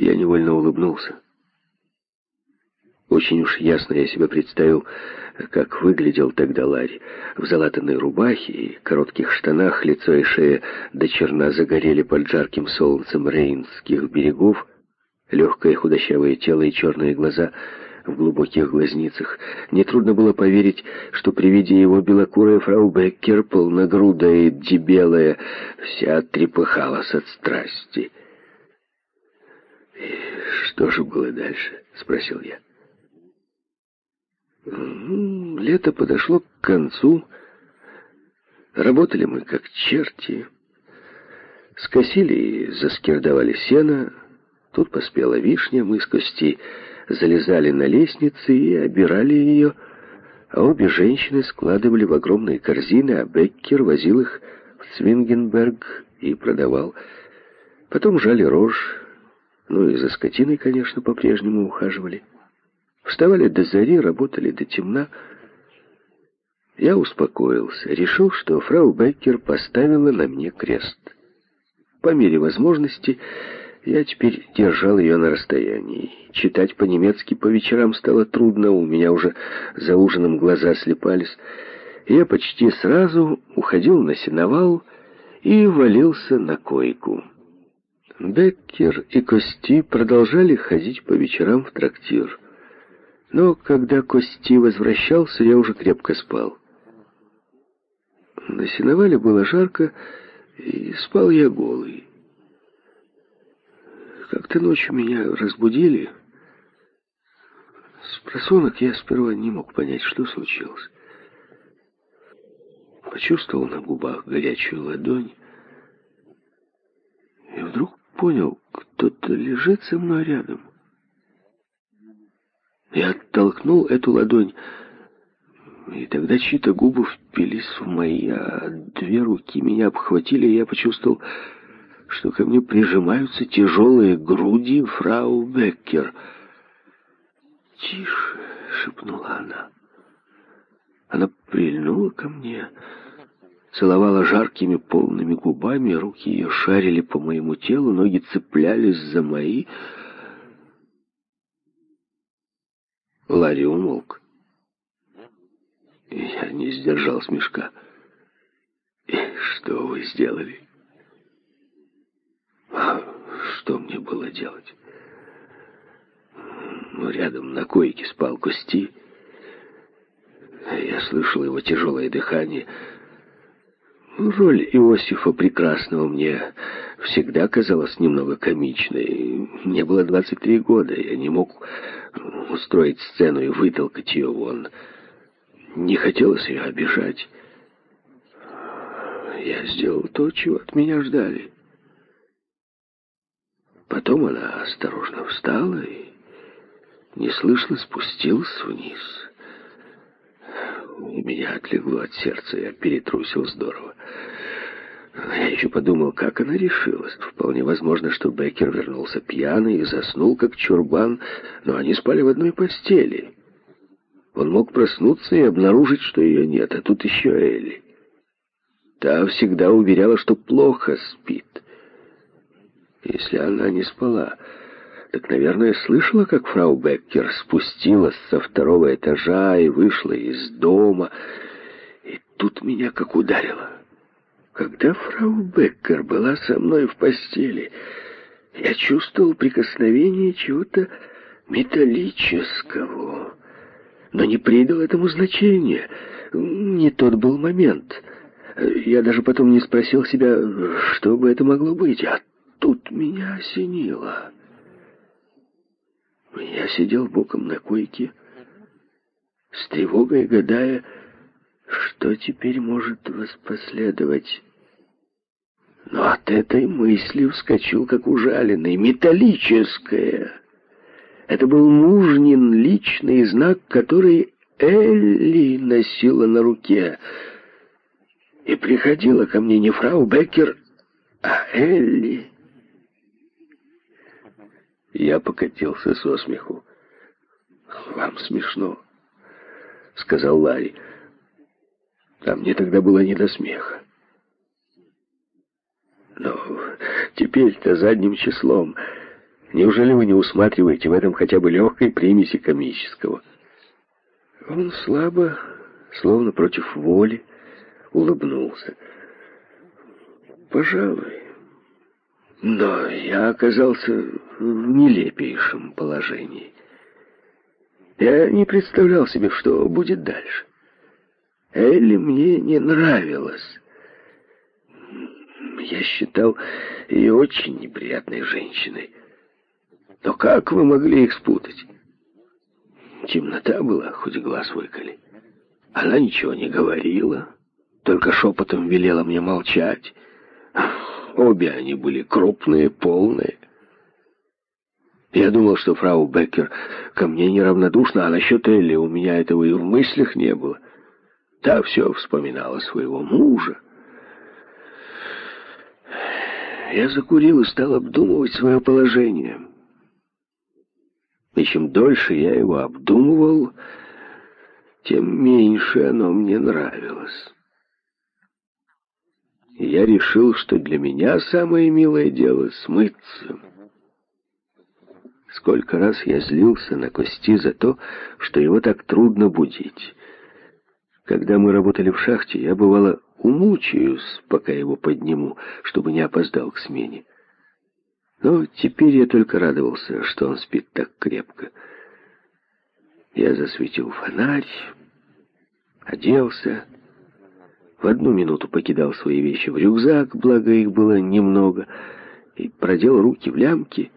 Я невольно улыбнулся. Очень уж ясно я себе представил, как выглядел тогда Ларри. В залатанной рубахе и коротких штанах лицо и шея до черна загорели под жарким солнцем рейнских берегов. Легкое худощавое тело и черные глаза в глубоких глазницах. Нетрудно было поверить, что при виде его белокурая фрау Беккер, полногрудая и дебелая, вся трепыхалась от страсти. «И что же было дальше?» — спросил я. Лето подошло к концу. Работали мы как черти. Скосили и заскирдовали сено. Тут поспела вишня, мы с Кости залезали на лестницы и обирали ее, а обе женщины складывали в огромные корзины, а Беккер возил их в Цвингенберг и продавал. Потом жали рожь, ну и за скотиной, конечно, по-прежнему ухаживали. Вставали до зари, работали до темна. Я успокоился, решил, что фрау Беккер поставила на мне крест. По мере возможности я теперь держал ее на расстоянии. Читать по-немецки по вечерам стало трудно, у меня уже за ужином глаза слепались. Я почти сразу уходил на сеновал и валился на койку. Беккер и Кости продолжали ходить по вечерам в трактир. Но когда Кости возвращался, я уже крепко спал. На сеновале было жарко, и спал я голый. Как-то ночью меня разбудили. С просонок я сперва не мог понять, что случилось. Почувствовал на губах горячую ладонь. И вдруг понял, кто-то лежит со мной рядом. Я оттолкнул эту ладонь, и тогда чьи-то губы впились в мои, а две руки меня обхватили, и я почувствовал, что ко мне прижимаются тяжелые груди фрау Беккер. «Тише!» — шепнула она. Она прильнула ко мне, целовала жаркими полными губами, руки ее шарили по моему телу, ноги цеплялись за мои, Ларри умолк. Я не сдержал смешка. И что вы сделали? А что мне было делать? Рядом на койке спал Кости. Я слышал его тяжелое дыхание. Роль Иосифа Прекрасного мне всегда казалась немного комичной. Мне было 23 года, я не мог устроить сцену и вытолкать ее вон. Не хотелось ее обижать. Я сделал то, чего от меня ждали. Потом она осторожно встала и неслышно спустилась вниз. У меня отлегло от сердца, я перетрусил здорово. Я еще подумал, как она решилась. Вполне возможно, что Беккер вернулся пьяный и заснул, как чурбан, но они спали в одной постели. Он мог проснуться и обнаружить, что ее нет, а тут еще Элли. Та всегда уверяла, что плохо спит. Если она не спала, так, наверное, слышала, как фрау Беккер спустилась со второго этажа и вышла из дома, и тут меня как ударило. Когда фрау Беккер была со мной в постели, я чувствовал прикосновение чего-то металлического, но не придал этому значения. Не тот был момент. Я даже потом не спросил себя, что бы это могло быть, а тут меня осенило. Я сидел боком на койке, с тревогой гадая, что теперь может воспоследовать? Но от этой мысли вскочил, как ужаленный, металлическое. Это был мужнин личный знак, который Элли носила на руке. И приходила ко мне не фрау Беккер, а Элли. Я покатился со смеху. «Вам смешно», — сказал Ларри. А мне тогда было не до смеха. Но теперь-то задним числом Неужели вы не усматриваете в этом хотя бы легкой примеси комического? Он слабо, словно против воли, улыбнулся. Пожалуй. Но я оказался в нелепейшем положении. Я не представлял себе, что будет дальше. Элли мне не нравилась. Я считал ее очень неприятной женщиной. Но как вы могли их спутать? Темнота была, хоть глаз выколи. Она ничего не говорила, только шепотом велела мне молчать. Обе они были крупные, полные. Я думал, что фрау Беккер ко мне неравнодушна, а насчет Элли у меня этого и в мыслях не было. Та все вспоминала своего мужа. Я закурил и стал обдумывать свое положение. И чем дольше я его обдумывал, тем меньше оно мне нравилось. Я решил, что для меня самое милое дело — смыться. Сколько раз я злился на Кости за то, что его так трудно будить. Когда мы работали в шахте, я, бывало, умучаюсь, пока его подниму, чтобы не опоздал к смене. Но теперь я только радовался, что он спит так крепко. Я засветил фонарь, оделся, в одну минуту покидал свои вещи в рюкзак, благо их было немного, и продел руки в лямки.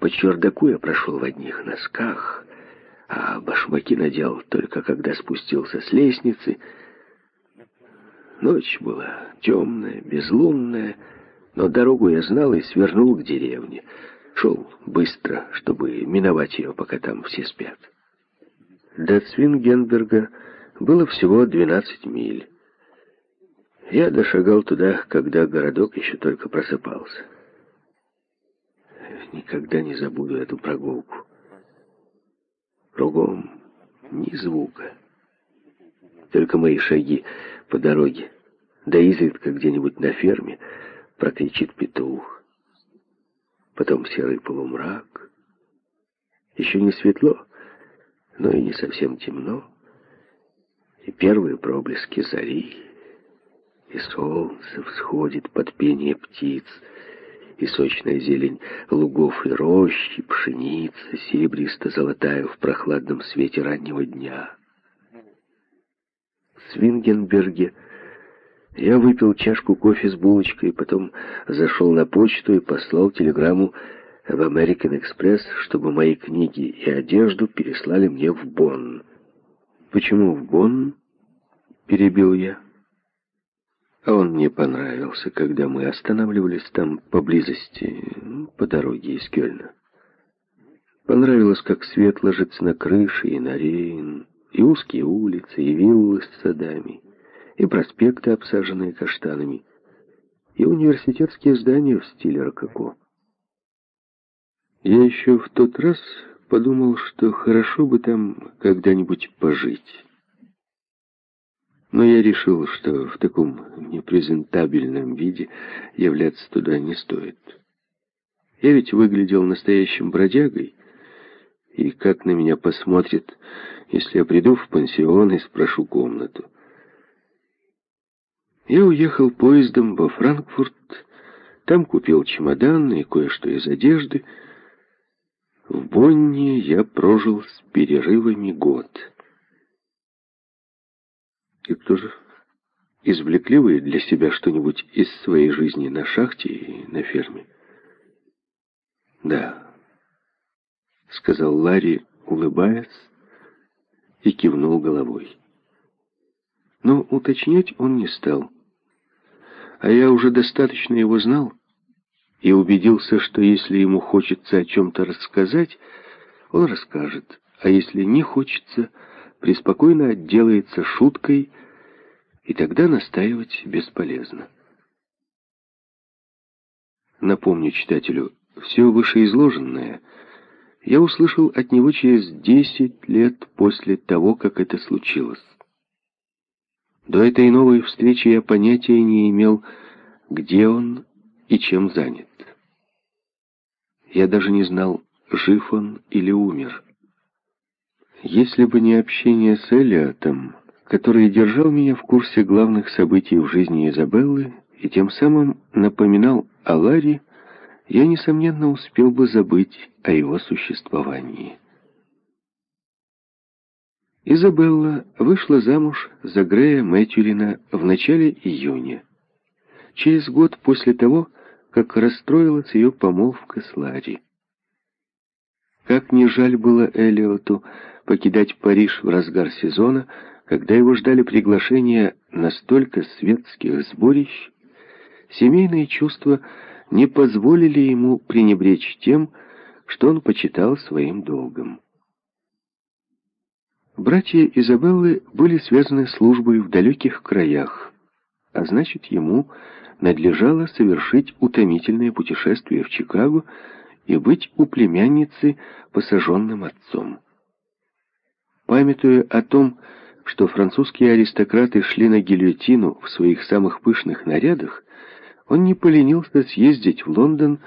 По чердаку я прошел в одних носках, а башмаки надел только когда спустился с лестницы. Ночь была темная, безлунная, но дорогу я знал и свернул к деревне. Шел быстро, чтобы миновать ее, пока там все спят. До Цвингенберга было всего 12 миль. Я дошагал туда, когда городок еще только просыпался. Никогда не забуду эту прогулку. Кругом ни звука. Только мои шаги по дороге. Да изредка где-нибудь на ферме прокричит петух. Потом серый полумрак. Еще не светло, но и не совсем темно. И первые проблески зари, и солнце всходит под пение птиц, и сочная зелень лугов и рощи, пшеница, серебристо-золотая в прохладном свете раннего дня. В Свингенберге я выпил чашку кофе с булочкой, потом зашел на почту и послал телеграмму в American Express, чтобы мои книги и одежду переслали мне в Бонн. «Почему в Бонн?» — перебил я. А он мне понравился, когда мы останавливались там поблизости, по дороге из Кёльна. Понравилось, как свет ложится на крыши и на Рейн, и узкие улицы, и виллы с садами, и проспекты, обсаженные каштанами, и университетские здания в стиле рококо. Я еще в тот раз подумал, что хорошо бы там когда-нибудь пожить. Но я решил, что в таком непрезентабельном виде являться туда не стоит. Я ведь выглядел настоящим бродягой, и как на меня посмотрят, если я приду в пансион и спрошу комнату. Я уехал поездом во Франкфурт, там купил чемодан и кое-что из одежды. В Бонне я прожил с перерывами год. И кто же? Извлекли вы для себя что-нибудь из своей жизни на шахте и на ферме? Да, сказал Ларри, улыбаясь, и кивнул головой. Но уточнять он не стал. А я уже достаточно его знал и убедился, что если ему хочется о чем-то рассказать, он расскажет, а если не хочется, преспокойно отделается шуткой, и тогда настаивать бесполезно. Напомню читателю, все вышеизложенное я услышал от него через десять лет после того, как это случилось. До этой новой встречи я понятия не имел, где он и чем занят. Я даже не знал, жив он или умер. Если бы не общение с Элиотом, который держал меня в курсе главных событий в жизни Изабеллы и тем самым напоминал о Ларе, я, несомненно, успел бы забыть о его существовании. Изабелла вышла замуж за Грея Мэтьюрина в начале июня, через год после того, как расстроилась ее помолвка с Ларри. Как не жаль было Элиоту покидать Париж в разгар сезона, когда его ждали приглашения на столько светских сборищ, семейные чувства не позволили ему пренебречь тем, что он почитал своим долгом. Братья Изабеллы были связаны службой в далеких краях, а значит, ему надлежало совершить утомительное путешествие в Чикаго и быть у племянницы посаженным отцом. Памятуя о том, что французские аристократы шли на гильотину в своих самых пышных нарядах, он не поленился съездить в Лондон,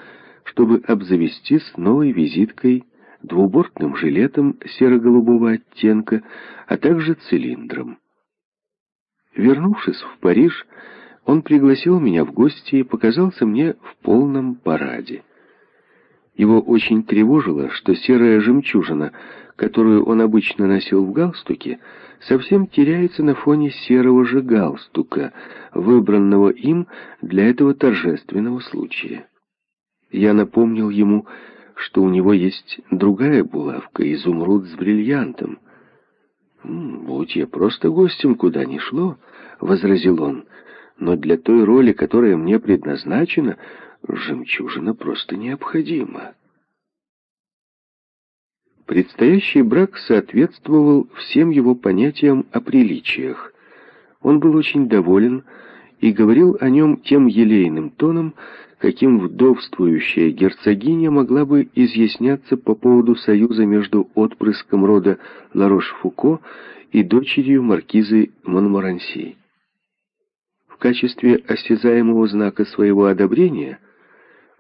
чтобы обзавестись новой визиткой, двубортным жилетом серо-голубого оттенка, а также цилиндром. Вернувшись в Париж, он пригласил меня в гости и показался мне в полном параде. Его очень тревожило, что серая жемчужина, которую он обычно носил в галстуке, совсем теряется на фоне серого же галстука, выбранного им для этого торжественного случая. Я напомнил ему, что у него есть другая булавка, изумруд с бриллиантом. «Будь я просто гостем, куда ни шло», — возразил он, — «но для той роли, которая мне предназначена, жемчужина просто необходима». Предстоящий брак соответствовал всем его понятиям о приличиях. Он был очень доволен и говорил о нем тем елейным тоном, каким вдовствующая герцогиня могла бы изъясняться по поводу союза между отпрыском рода Ларош-Фуко и дочерью маркизы Монморанси. В качестве осязаемого знака своего одобрения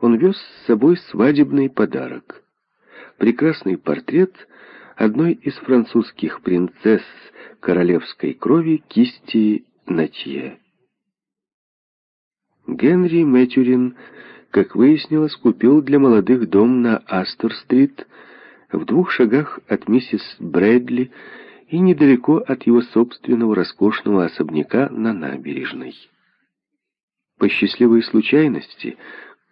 он вез с собой свадебный подарок прекрасный портрет одной из французских принцесс королевской крови кисти Натье. Генри Мэтюрин, как выяснилось, купил для молодых дом на Астор-стрит в двух шагах от миссис Брэдли и недалеко от его собственного роскошного особняка на набережной. По счастливой случайности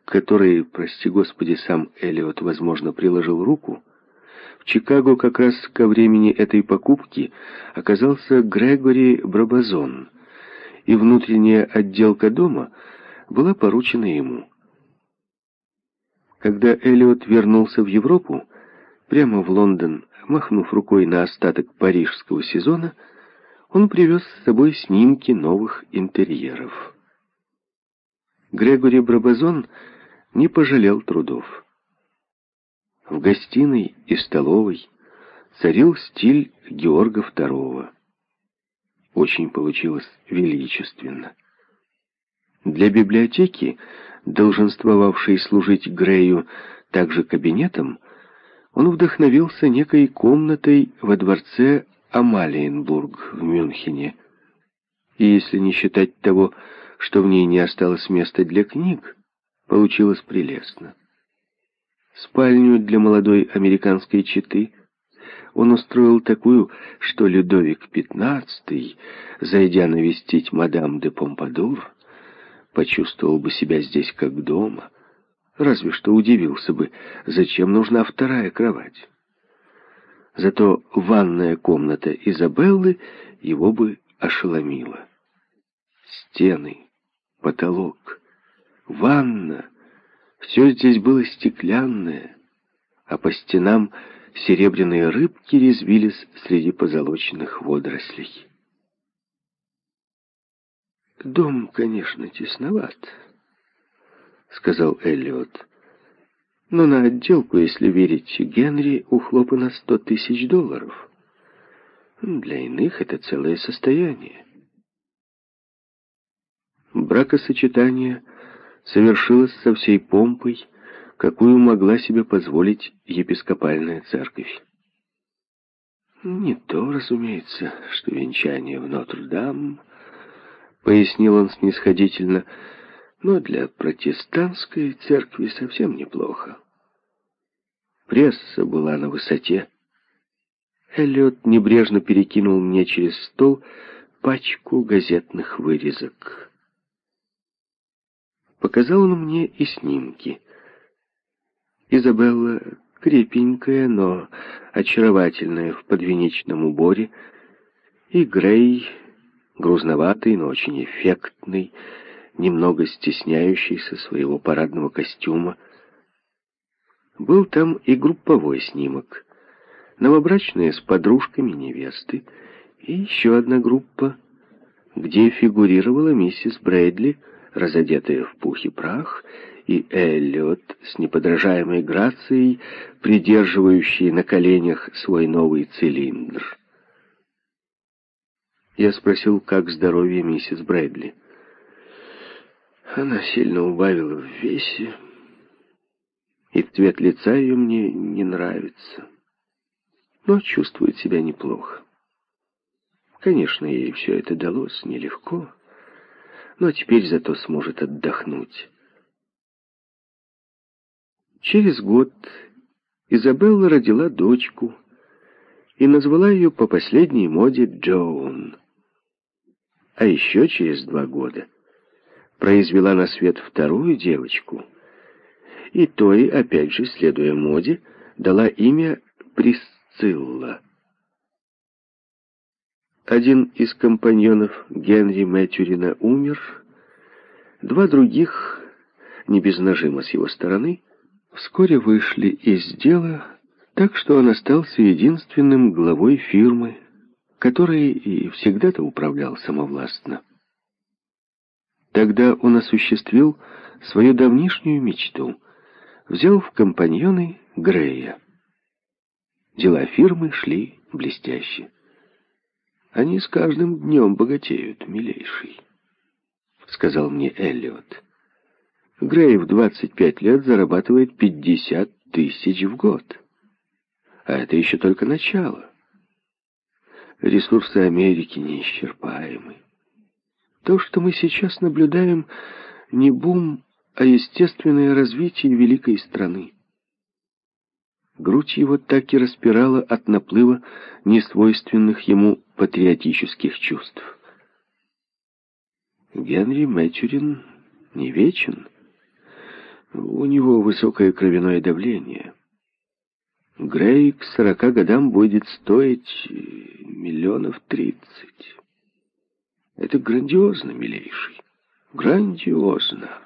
которой, прости господи, сам Элиот, возможно, приложил руку, в Чикаго как раз ко времени этой покупки оказался Грегори Брабазон, и внутренняя отделка дома была поручена ему. Когда Элиот вернулся в Европу, прямо в Лондон, махнув рукой на остаток парижского сезона, он привез с собой снимки новых интерьеров. Грегори Брабазон — не пожалел трудов. В гостиной и столовой царил стиль Георга II. Очень получилось величественно. Для библиотеки, долженствовавшей служить Грею также кабинетом, он вдохновился некой комнатой во дворце Амалиенбург в Мюнхене. И если не считать того, что в ней не осталось места для книг, Получилось прелестно. Спальню для молодой американской четы он устроил такую, что Людовик XV, зайдя навестить мадам де Помпадур, почувствовал бы себя здесь как дома, разве что удивился бы, зачем нужна вторая кровать. Зато ванная комната Изабеллы его бы ошеломила. Стены, потолок, ванна. Все здесь было стеклянное, а по стенам серебряные рыбки резвились среди позолоченных водорослей. «Дом, конечно, тесноват», — сказал Эллиот. «Но на отделку, если верить Генри, ухлопано сто тысяч долларов. Для иных это целое состояние». Бракосочетание — совершилось со всей помпой, какую могла себе позволить епископальная церковь. Не то, разумеется, что венчание в Нотр-Дам, пояснил он снисходительно, но для протестантской церкви совсем неплохо. Пресса была на высоте. Эллиот небрежно перекинул мне через стол пачку газетных вырезок. Показал он мне и снимки. Изабелла крепенькая, но очаровательная в подвенечном уборе, и Грей, грузноватый, но очень эффектный, немного стесняющийся своего парадного костюма. Был там и групповой снимок. Новобрачные с подружками невесты, и еще одна группа, где фигурировала миссис Брэдли, разодетая в пух и прах, и Эллиот с неподражаемой грацией, придерживающий на коленях свой новый цилиндр. Я спросил, как здоровье миссис Брэдли. Она сильно убавила в весе, и цвет лица ее мне не нравится, но чувствует себя неплохо. Конечно, ей все это далось нелегко, но теперь зато сможет отдохнуть. Через год Изабелла родила дочку и назвала ее по последней моде Джоун. А еще через два года произвела на свет вторую девочку, и той, опять же, следуя моде, дала имя Присцилла. Один из компаньонов Генри Мэтюрина умер, два других, не без нажима с его стороны, вскоре вышли из дела, так что он остался единственным главой фирмы, который и всегда-то управлял самовластно. Тогда он осуществил свою давнишнюю мечту, взял в компаньоны Грея. Дела фирмы шли блестяще. Они с каждым днем богатеют, милейший, — сказал мне Эллиот. Грей в 25 лет зарабатывает 50 тысяч в год. А это еще только начало. Ресурсы Америки неисчерпаемы. То, что мы сейчас наблюдаем, не бум, а естественное развитие великой страны. Грудь его так и распирала от наплыва несвойственных ему патриотических чувств. Генри Мэтчурин не вечен. У него высокое кровяное давление. Грей к сорока годам будет стоить миллионов тридцать. Это грандиозно, милейший. Грандиозно.